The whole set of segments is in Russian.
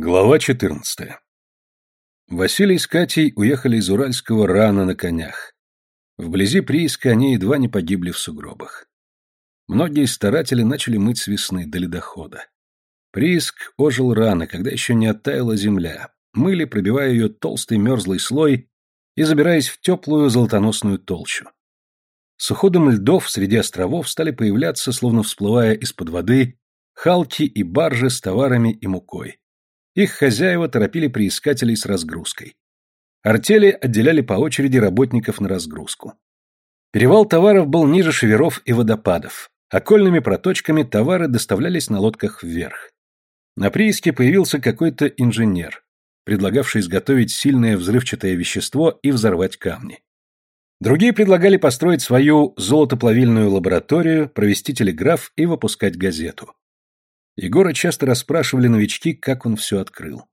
Глава 14. Василий с Катей уехали из Уральского рано на конях. Вблизи прииска они едва не погибли в сугробах. Многие старатели начали мыть с весны до ледохода. Прииск ожил рано, когда еще не оттаяла земля. Мыли, пробивая ее толстый мерзлый слой и забираясь в теплую золотоносную толщу. С уходом льдов среди островов стали появляться, словно всплывая из-под воды, халки и баржи с товарами и мукой. Их хозяева торопили приискателей с разгрузкой. Артели отделяли по очереди работников на разгрузку. Перевал товаров был ниже шеверов и водопадов. Окольными проточками товары доставлялись на лодках вверх. На прииске появился какой-то инженер, предлагавший изготовить сильное взрывчатое вещество и взорвать камни. Другие предлагали построить свою золотоплавильную лабораторию, провести телеграф и выпускать газету. Егора часто расспрашивали новички, как он все открыл.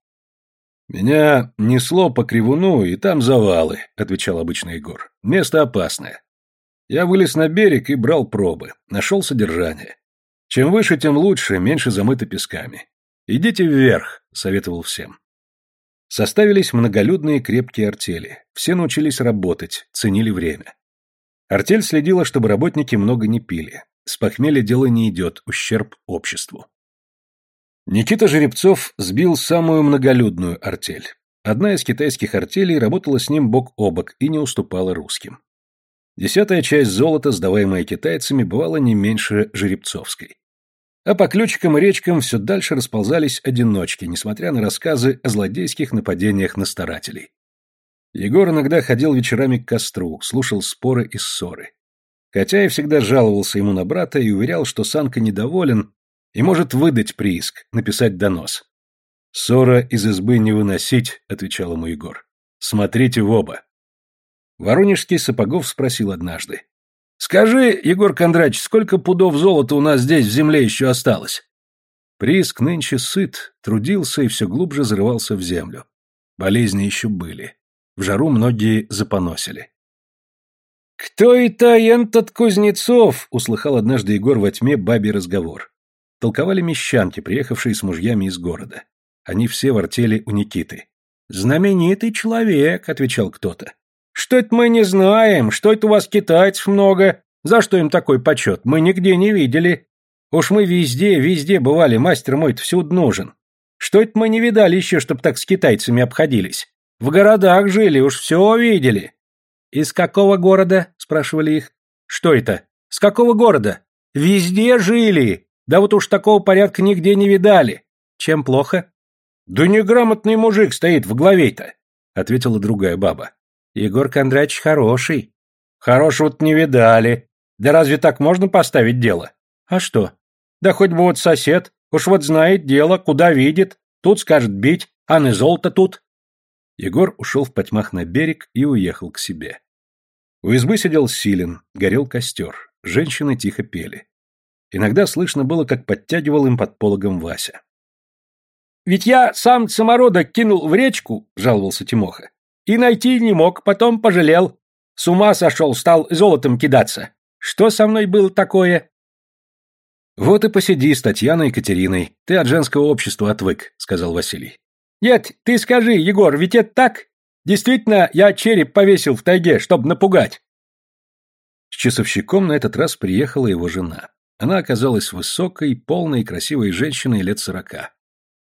«Меня несло по кривуну, и там завалы», — отвечал обычно Егор. «Место опасное. Я вылез на берег и брал пробы. Нашел содержание. Чем выше, тем лучше, меньше замыто песками. Идите вверх», — советовал всем. Составились многолюдные крепкие артели. Все научились работать, ценили время. Артель следила, чтобы работники много не пили. С похмелья дело не идет, ущерб обществу. Никита Жеребцов сбил самую многолюдную артель. Одна из китайских артелей работала с ним бок о бок и не уступала русским. Десятая часть золота, сдаваемая китайцами, бывала не меньше жеребцовской. А по ключикам и речкам все дальше расползались одиночки, несмотря на рассказы о злодейских нападениях на старателей. Егор иногда ходил вечерами к костру, слушал споры и ссоры. Хотя и всегда жаловался ему на брата и уверял, что Санка недоволен и может выдать прииск, написать донос. «Ссора из избы не выносить», — отвечал ему Егор. «Смотрите в оба». Воронежский Сапогов спросил однажды. «Скажи, Егор Кондрач, сколько пудов золота у нас здесь в земле еще осталось?» Прииск нынче сыт, трудился и все глубже зарывался в землю. Болезни еще были. В жару многие запоносили. «Кто это этот Кузнецов?» — услыхал однажды Егор во тьме бабий разговор толковали мещанки, приехавшие с мужьями из города. Они все в у Никиты. «Знаменитый человек», — отвечал кто-то. «Что это мы не знаем? Что это у вас китайцев много? За что им такой почет? Мы нигде не видели. Уж мы везде, везде бывали, мастер мой-то всюду нужен. Что это мы не видали еще, чтоб так с китайцами обходились? В городах жили, уж все видели». «Из какого города?» — спрашивали их. «Что это? С какого города?» «Везде жили!» Да вот уж такого порядка нигде не видали. Чем плохо? Да неграмотный мужик стоит в главе-то, ответила другая баба. Егор Кондрач хороший. Хорошего-то не видали. Да разве так можно поставить дело? А что? Да хоть бы вот сосед, уж вот знает дело, куда видит, тут скажет бить, а не золото тут. Егор ушел в потьмах на берег и уехал к себе. У избы сидел Силин, горел костер, женщины тихо пели. Иногда слышно было, как подтягивал им под пологом Вася. «Ведь я сам самородок кинул в речку», — жаловался Тимоха. «И найти не мог, потом пожалел. С ума сошел, стал золотом кидаться. Что со мной было такое?» «Вот и посиди с Татьяной Екатериной. Ты от женского общества отвык», — сказал Василий. «Нет, ты скажи, Егор, ведь это так? Действительно, я череп повесил в тайге, чтобы напугать». С часовщиком на этот раз приехала его жена. Она оказалась высокой, полной и красивой женщиной лет сорока.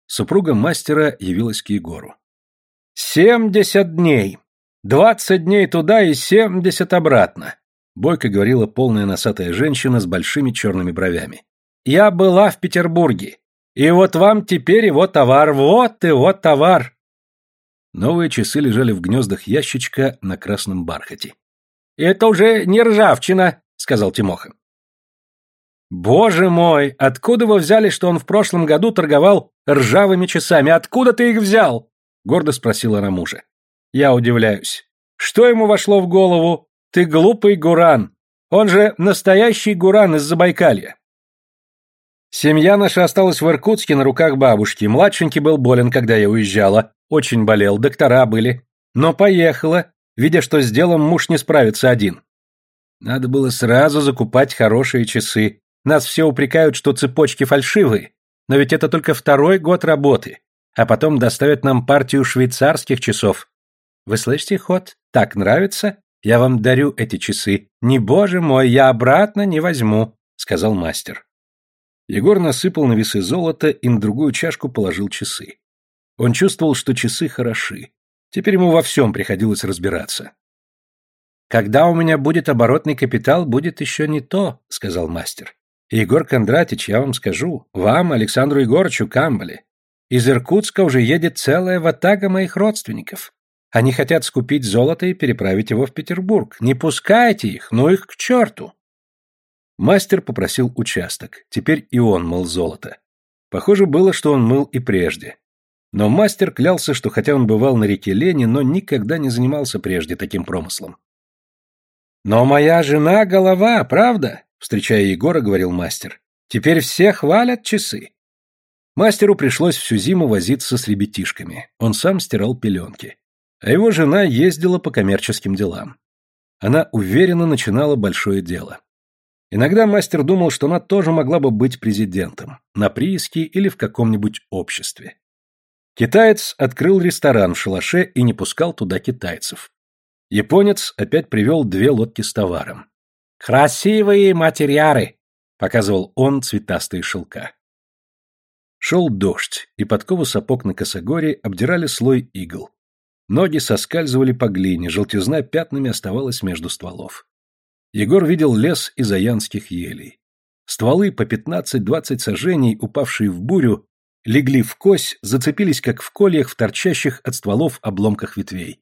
Супруга мастера явилась к Егору. «Семьдесят дней! Двадцать дней туда и семьдесят обратно!» Бойко говорила полная носатая женщина с большими черными бровями. «Я была в Петербурге, и вот вам теперь его товар, вот его товар!» Новые часы лежали в гнездах ящичка на красном бархате. «Это уже не ржавчина», — сказал Тимоха. «Боже мой, откуда вы взяли, что он в прошлом году торговал ржавыми часами? Откуда ты их взял?» — гордо спросила она мужа. Я удивляюсь. Что ему вошло в голову? Ты глупый гуран. Он же настоящий гуран из Забайкалья. Семья наша осталась в Иркутске на руках бабушки. Младшенький был болен, когда я уезжала. Очень болел, доктора были. Но поехала, видя, что с делом муж не справится один. Надо было сразу закупать хорошие часы, нас все упрекают, что цепочки фальшивые, но ведь это только второй год работы. а потом доставят нам партию швейцарских часов. Вы слышите, ход? Так нравится? Я вам дарю эти часы. Не, боже мой, я обратно не возьму, сказал мастер. Егор насыпал на весы золото и на другую чашку положил часы. Он чувствовал, что часы хороши. Теперь ему во всем приходилось разбираться. «Когда у меня будет оборотный капитал, будет еще не то», — сказал мастер. «Егор Кондратич, я вам скажу, вам, Александру Егорычу Камбале, из Иркутска уже едет целая ватага моих родственников. Они хотят скупить золото и переправить его в Петербург. Не пускайте их, ну их к черту!» Мастер попросил участок. Теперь и он мыл золото. Похоже было, что он мыл и прежде. Но мастер клялся, что хотя он бывал на реке Лени, но никогда не занимался прежде таким промыслом. «Но моя жена — голова, правда?» — встречая Егора, говорил мастер. «Теперь все хвалят часы». Мастеру пришлось всю зиму возиться с ребятишками. Он сам стирал пеленки. А его жена ездила по коммерческим делам. Она уверенно начинала большое дело. Иногда мастер думал, что она тоже могла бы быть президентом, на прииске или в каком-нибудь обществе. Китаец открыл ресторан в шалаше и не пускал туда китайцев. Японец опять привел две лодки с товаром. «Красивые материары!» — показывал он цветастые шелка. Шел дождь, и подковы сапог на косогоре обдирали слой игл. Ноги соскальзывали по глине, желтизна пятнами оставалась между стволов. Егор видел лес из аянских елей. Стволы по 15-20 сажений, упавшие в бурю, легли в кось, зацепились как в кольях в торчащих от стволов обломках ветвей.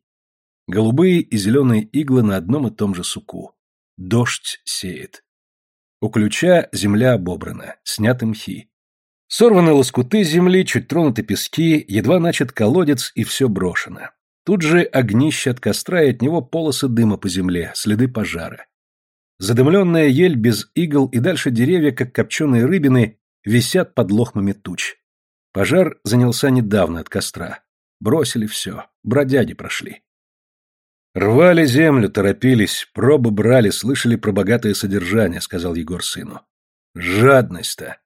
Голубые и зеленые иглы на одном и том же суку. Дождь сеет. У ключа земля обобрана, сняты мхи. Сорваны лоскуты земли, чуть тронуты пески, едва начат колодец, и все брошено. Тут же огнище от костра и от него полосы дыма по земле, следы пожара. Задымленная ель без игл и дальше деревья, как копченые рыбины, висят под лохмами туч. Пожар занялся недавно от костра. Бросили все, бродяги прошли. «Рвали землю, торопились, пробы брали, слышали про богатое содержание», — сказал Егор сыну. «Жадность-то!»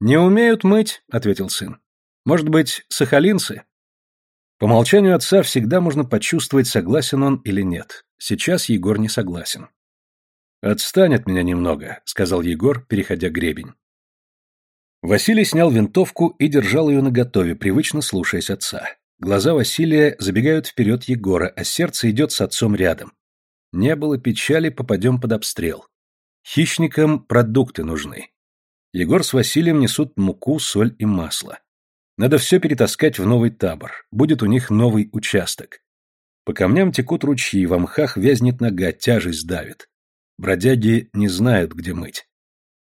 «Не умеют мыть», — ответил сын. «Может быть, сахалинцы?» По молчанию отца всегда можно почувствовать, согласен он или нет. Сейчас Егор не согласен. «Отстань от меня немного», — сказал Егор, переходя гребень. Василий снял винтовку и держал ее наготове, привычно слушаясь отца. Глаза Василия забегают вперед Егора, а сердце идет с отцом рядом. Не было печали, попадем под обстрел. Хищникам продукты нужны. Егор с Василием несут муку, соль и масло. Надо все перетаскать в новый табор. Будет у них новый участок. По камням текут ручьи, в мхах вязнет нога, тяжесть давит. Бродяги не знают, где мыть.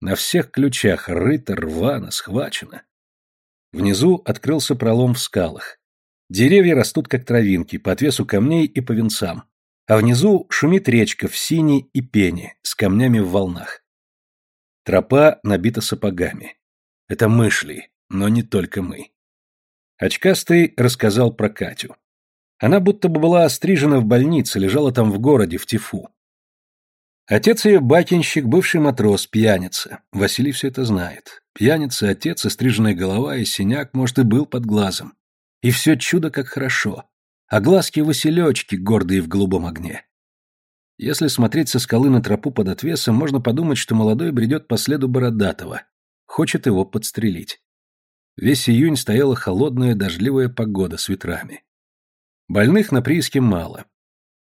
На всех ключах рыто, рвано, схвачено. Внизу открылся пролом в скалах. Деревья растут как травинки, по отвесу камней и по венцам. А внизу шумит речка в синей и пене, с камнями в волнах. Тропа набита сапогами. Это мы шли, но не только мы. Очкастый рассказал про Катю. Она будто бы была острижена в больнице, лежала там в городе, в Тифу. Отец ее бакинщик, бывший матрос, пьяница. Василий все это знает. Пьяница, отец, остриженная голова и синяк, может, и был под глазом. И все чудо как хорошо. А глазки Василечки, гордые в голубом огне. Если смотреть со скалы на тропу под отвесом, можно подумать, что молодой бредет по следу Бородатого. Хочет его подстрелить. Весь июнь стояла холодная дождливая погода с ветрами. Больных на прииске мало.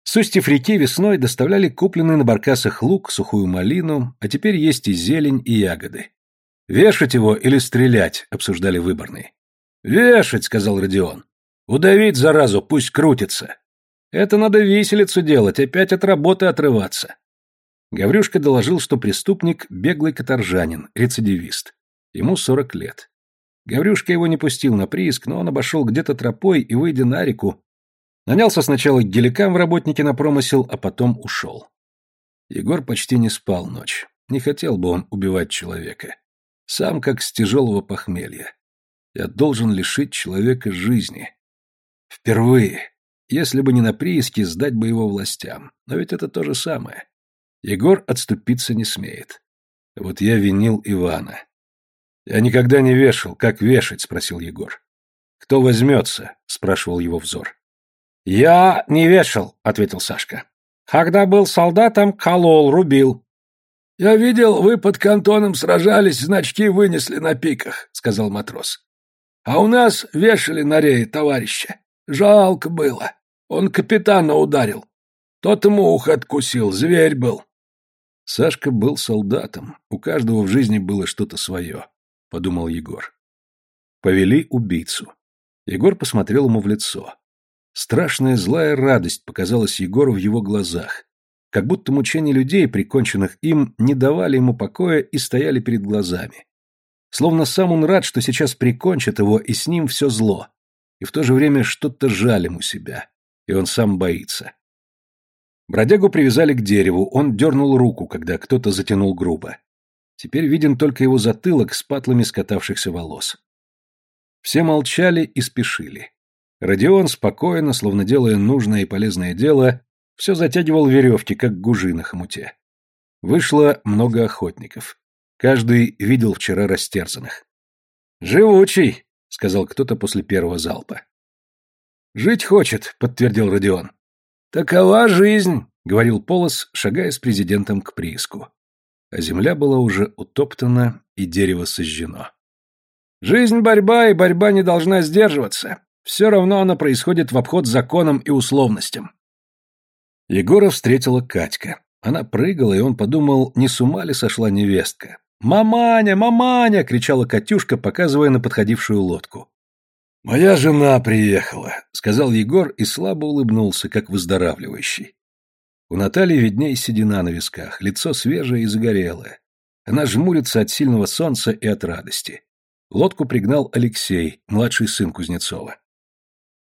С устьев реки весной доставляли купленный на баркасах лук, сухую малину, а теперь есть и зелень, и ягоды. «Вешать его или стрелять?» — обсуждали выборные. «Вешать», — сказал Родион. «Удавить, заразу, пусть крутится. Это надо виселицу делать, опять от работы отрываться». Гаврюшка доложил, что преступник – беглый каторжанин, рецидивист. Ему сорок лет. Гаврюшка его не пустил на прииск, но он обошел где-то тропой и, выйдя на реку, нанялся сначала к геликам в работнике на промысел, а потом ушел. Егор почти не спал ночь. Не хотел бы он убивать человека. Сам как с тяжелого похмелья. Я должен лишить человека жизни. Впервые. Если бы не на прииске, сдать бы его властям. Но ведь это то же самое. Егор отступиться не смеет. Вот я винил Ивана. Я никогда не вешал. Как вешать? Спросил Егор. Кто возьмется? спрашивал его взор. Я не вешал, ответил Сашка. Когда был солдатом, колол, рубил. Я видел, вы под кантоном сражались, значки вынесли на пиках, сказал матрос. А у нас вешали на рее товарища. Жалко было. Он капитана ударил. Тот ему ухо откусил, зверь был. Сашка был солдатом, у каждого в жизни было что-то свое, подумал Егор. Повели убийцу. Егор посмотрел ему в лицо. Страшная злая радость показалась Егору в его глазах, как будто мучения людей, приконченных им, не давали ему покоя и стояли перед глазами. Словно сам он рад, что сейчас прикончат его, и с ним все зло. И в то же время что-то жаль ему себя, и он сам боится. Бродягу привязали к дереву, он дернул руку, когда кто-то затянул грубо. Теперь виден только его затылок с патлами скатавшихся волос. Все молчали и спешили. Родион спокойно, словно делая нужное и полезное дело, все затягивал веревки, как гужи на хомуте. Вышло много охотников. Каждый видел вчера растерзанных. «Живучий», — сказал кто-то после первого залпа. «Жить хочет», — подтвердил Родион. «Такова жизнь», — говорил Полос, шагая с президентом к прииску. А земля была уже утоптана и дерево сожжено. «Жизнь — борьба, и борьба не должна сдерживаться. Все равно она происходит в обход законам и условностям». Егора встретила Катька. Она прыгала, и он подумал, не с ума ли сошла невестка. «Маманя, маманя!» — кричала Катюшка, показывая на подходившую лодку. «Моя жена приехала», — сказал Егор и слабо улыбнулся, как выздоравливающий. У Натальи видней седина на висках, лицо свежее и загорелое. Она жмурится от сильного солнца и от радости. Лодку пригнал Алексей, младший сын Кузнецова.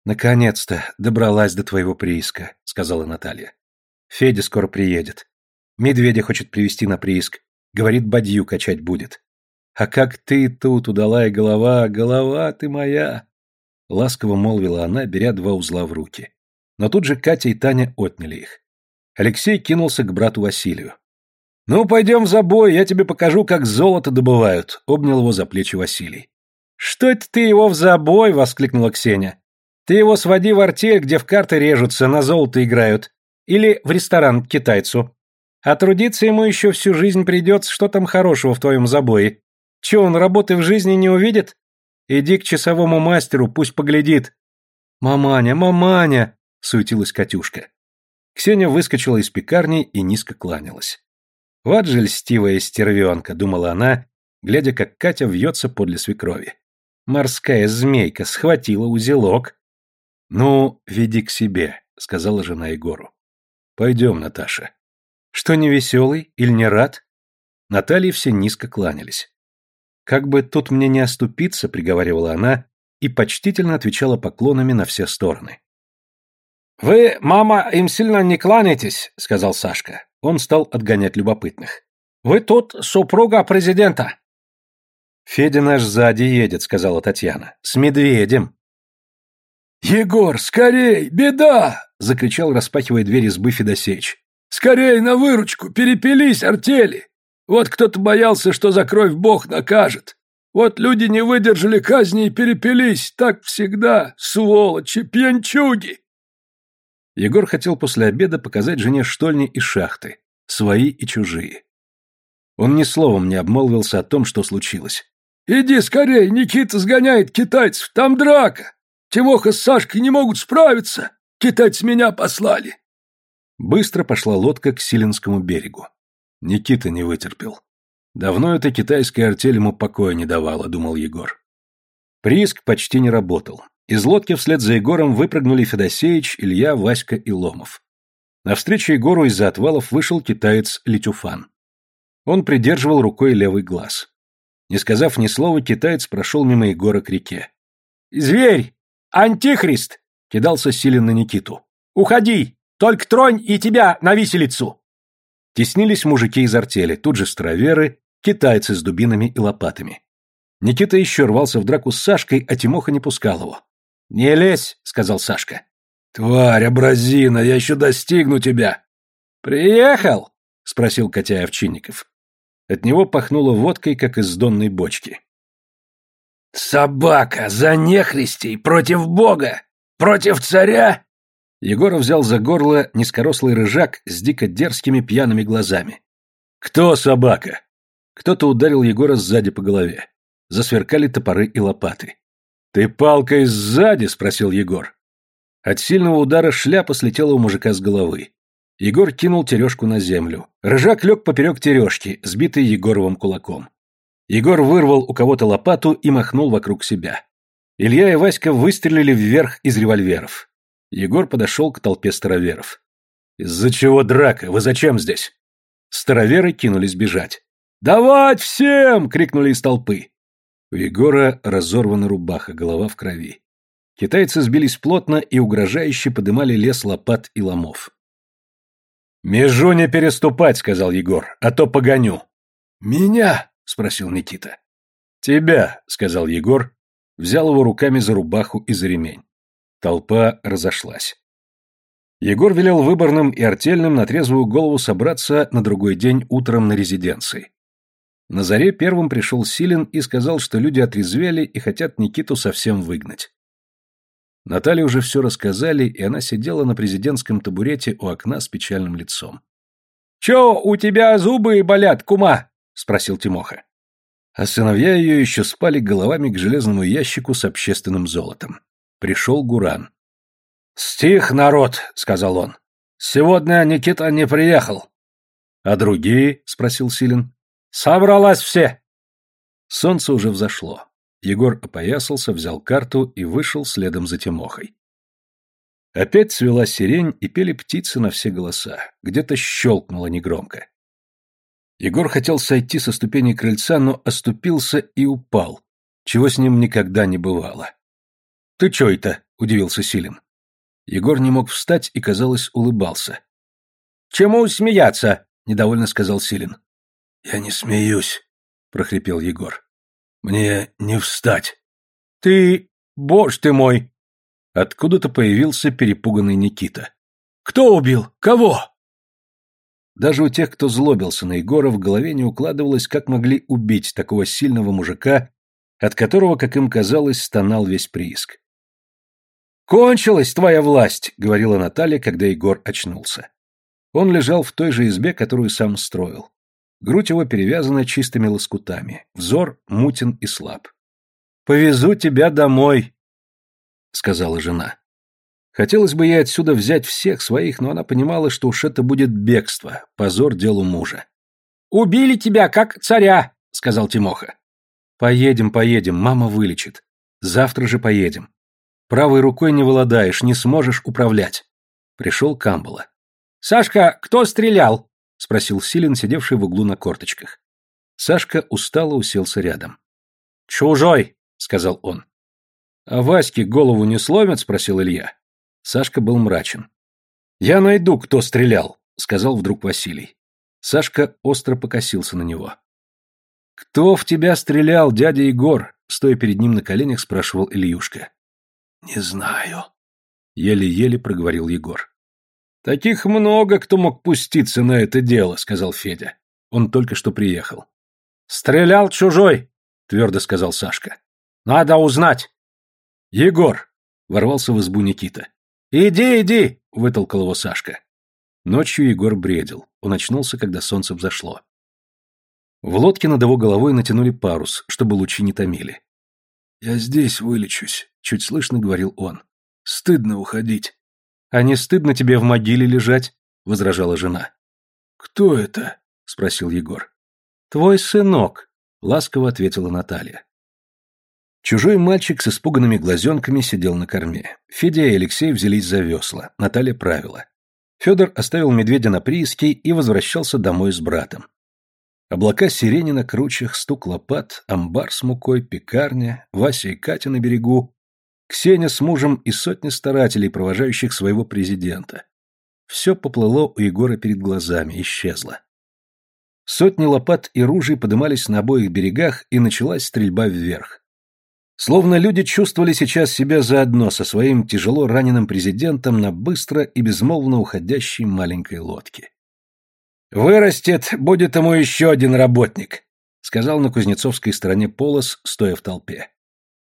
«Наконец-то добралась до твоего прииска», — сказала Наталья. «Федя скоро приедет. Медведя хочет привести на прииск. Говорит, бадью качать будет. А как ты тут, удалая голова, голова ты моя!» Ласково молвила она, беря два узла в руки. Но тут же Катя и Таня отняли их. Алексей кинулся к брату Василию. «Ну, пойдем в забой, я тебе покажу, как золото добывают», — обнял его за плечи Василий. «Что это ты его в забой?» — воскликнула Ксения. «Ты его своди в артель, где в карты режутся, на золото играют. Или в ресторан к китайцу. А трудиться ему еще всю жизнь придется, что там хорошего в твоем забое. Че, он работы в жизни не увидит? Иди к часовому мастеру, пусть поглядит. Маманя, маманя, суетилась Катюшка. Ксения выскочила из пекарни и низко кланялась. Вот же льстивая стервенка, думала она, глядя, как Катя вьется подле свекрови. Морская змейка схватила узелок. Ну, веди к себе, сказала жена Егору. Пойдем, Наташа. Что не веселый или не рад? Наталье все низко кланялись. Как бы тут мне не оступиться, приговаривала она и почтительно отвечала поклонами на все стороны. Вы, мама, им сильно не кланяйтесь, сказал Сашка. Он стал отгонять любопытных. Вы тут супруга президента. Федя наш сзади едет, сказала Татьяна. С медведем. Егор, скорей, беда! закричал, распахивая дверь избы Федосеич. Скорей на выручку, перепились артели. Вот кто-то боялся, что за кровь Бог накажет. Вот люди не выдержали казни и перепились. Так всегда, сволочи, пьянчуги. Егор хотел после обеда показать жене штольни и шахты, свои и чужие. Он ни словом не обмолвился о том, что случилось. «Иди скорей, Никита сгоняет китайцев, там драка. Тимоха с Сашкой не могут справиться. Китайцы меня послали». Быстро пошла лодка к Силинскому берегу. Никита не вытерпел. Давно эта китайская артель ему покоя не давала, думал Егор. Прииск почти не работал. Из лодки вслед за Егором выпрыгнули Федосеич, Илья, Васька и Ломов. Навстречу Егору из-за отвалов вышел китаец Летюфан. Он придерживал рукой левый глаз. Не сказав ни слова, китаец прошел мимо Егора к реке. «Зверь! Антихрист!» — кидался Силин на Никиту. «Уходи! Только тронь и тебя на виселицу!» Теснились мужики из артели, тут же староверы, китайцы с дубинами и лопатами. Никита еще рвался в драку с Сашкой, а Тимоха не пускал его. «Не лезь», — сказал Сашка. «Тварь, абразина, я еще достигну тебя!» «Приехал?» — спросил Котя Овчинников. От него пахнуло водкой, как из донной бочки. Собака за нехристей против Бога, против царя? Егоров взял за горло низкорослый рыжак с дико дерзкими пьяными глазами. «Кто собака?» Кто-то ударил Егора сзади по голове. Засверкали топоры и лопаты. «Ты палкой сзади?» — спросил Егор. От сильного удара шляпа слетела у мужика с головы. Егор кинул тережку на землю. Рыжак лег поперек тережки, сбитый Егоровым кулаком. Егор вырвал у кого-то лопату и махнул вокруг себя. Илья и Васька выстрелили вверх из револьверов. Егор подошел к толпе староверов. «Из-за чего драка? Вы зачем здесь?» Староверы кинулись бежать. «Давать всем!» — крикнули из толпы. У Егора разорвана рубаха, голова в крови. Китайцы сбились плотно и угрожающе подымали лес лопат и ломов. «Межу не переступать», — сказал Егор, — «а то погоню». «Меня?» — спросил Никита. «Тебя», — сказал Егор, взял его руками за рубаху и за ремень. Толпа разошлась. Егор велел выборным и артельным на трезвую голову собраться на другой день утром на резиденции. На заре первым пришел Силин и сказал, что люди отрезвели и хотят Никиту совсем выгнать. Наталье уже все рассказали, и она сидела на президентском табурете у окна с печальным лицом. «Че, у тебя зубы болят, кума?» — спросил Тимоха. А сыновья ее еще спали головами к железному ящику с общественным золотом. Пришел Гуран. «Стих, народ», — сказал он. «Сегодня Никита не приехал». «А другие?» — спросил Силин. «Собралась все». Солнце уже взошло. Егор опоясался, взял карту и вышел следом за Тимохой. Опять цвела сирень и пели птицы на все голоса. Где-то щелкнуло негромко. Егор хотел сойти со ступени крыльца, но оступился и упал, чего с ним никогда не бывало. «Ты чё это?» — удивился Силин. Егор не мог встать и, казалось, улыбался. «Чему смеяться?» — недовольно сказал Силин. «Я не смеюсь», — прохрипел Егор. «Мне не встать». «Ты... боже ты мой!» Откуда-то появился перепуганный Никита. «Кто убил? Кого?» Даже у тех, кто злобился на Егора, в голове не укладывалось, как могли убить такого сильного мужика, от которого, как им казалось, стонал весь прииск. «Кончилась твоя власть», — говорила Наталья, когда Егор очнулся. Он лежал в той же избе, которую сам строил. Грудь его перевязана чистыми лоскутами, взор мутен и слаб. «Повезу тебя домой», — сказала жена. Хотелось бы ей отсюда взять всех своих, но она понимала, что уж это будет бегство, позор делу мужа. «Убили тебя, как царя», — сказал Тимоха. «Поедем, поедем, мама вылечит. Завтра же поедем. Правой рукой не владаешь, не сможешь управлять. Пришел Камбала. «Сашка, кто стрелял?» — спросил Силин, сидевший в углу на корточках. Сашка устало уселся рядом. «Чужой!» — сказал он. «А Ваське голову не сломят?» — спросил Илья. Сашка был мрачен. «Я найду, кто стрелял», — сказал вдруг Василий. Сашка остро покосился на него. «Кто в тебя стрелял, дядя Егор?» — стоя перед ним на коленях, спрашивал Ильюшка. «Не знаю», — еле-еле проговорил Егор. «Таких много, кто мог пуститься на это дело», — сказал Федя. Он только что приехал. «Стрелял чужой», — твердо сказал Сашка. «Надо узнать». «Егор», — ворвался в избу Никита. «Иди, иди», — вытолкал его Сашка. Ночью Егор бредил. Он очнулся, когда солнце взошло. В лодке над его головой натянули парус, чтобы лучи не томили. «Я здесь вылечусь», — чуть слышно говорил он. «Стыдно уходить». «А не стыдно тебе в могиле лежать?» — возражала жена. «Кто это?» — спросил Егор. «Твой сынок», — ласково ответила Наталья. Чужой мальчик с испуганными глазенками сидел на корме. Федя и Алексей взялись за весла, Наталья правила. Федор оставил медведя на прииске и возвращался домой с братом. Облака сирени на кручах, стук лопат, амбар с мукой, пекарня, Вася и Катя на берегу, Ксения с мужем и сотни старателей, провожающих своего президента. Все поплыло у Егора перед глазами, исчезло. Сотни лопат и ружей подымались на обоих берегах, и началась стрельба вверх. Словно люди чувствовали сейчас себя заодно со своим тяжело раненым президентом на быстро и безмолвно уходящей маленькой лодке. «Вырастет, будет ему еще один работник», сказал на кузнецовской стороне Полос, стоя в толпе.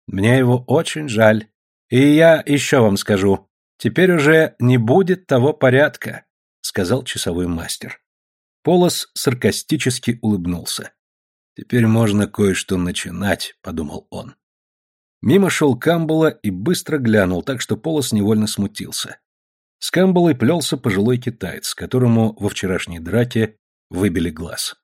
Мне его очень жаль. И я еще вам скажу, теперь уже не будет того порядка, сказал часовой мастер. Полос саркастически улыбнулся. Теперь можно кое-что начинать, подумал он. Мимо шел Камбала и быстро глянул, так что Полос невольно смутился. С Камбалой плелся пожилой китаец, которому во вчерашней драке выбили глаз.